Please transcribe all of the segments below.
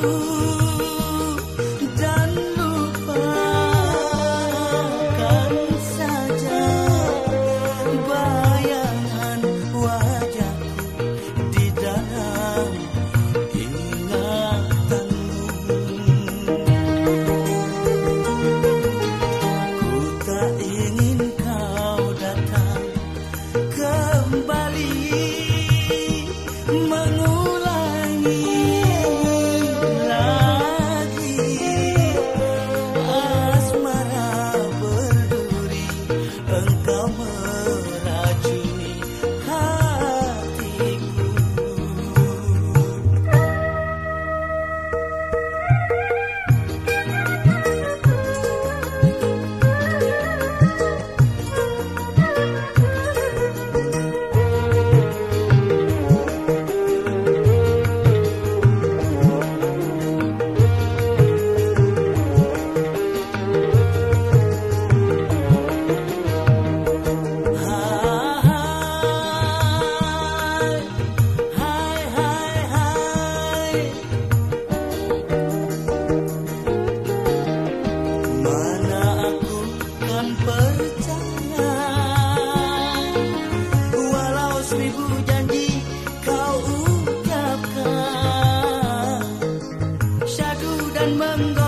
Ooh. Siapa yang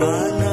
tak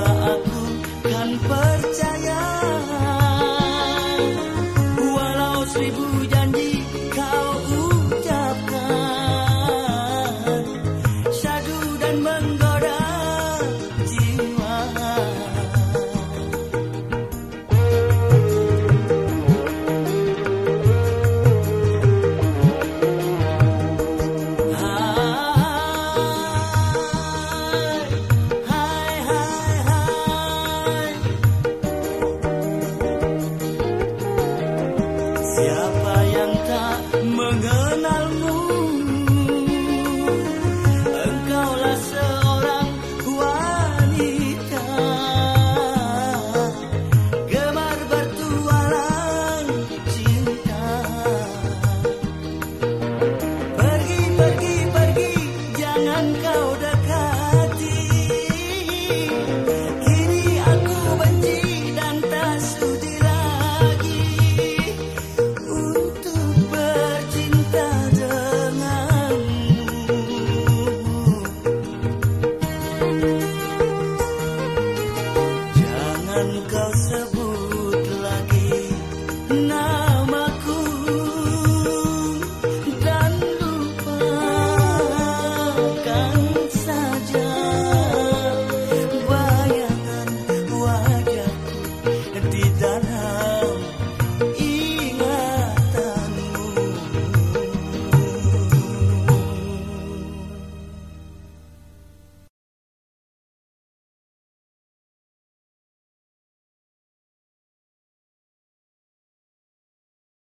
night.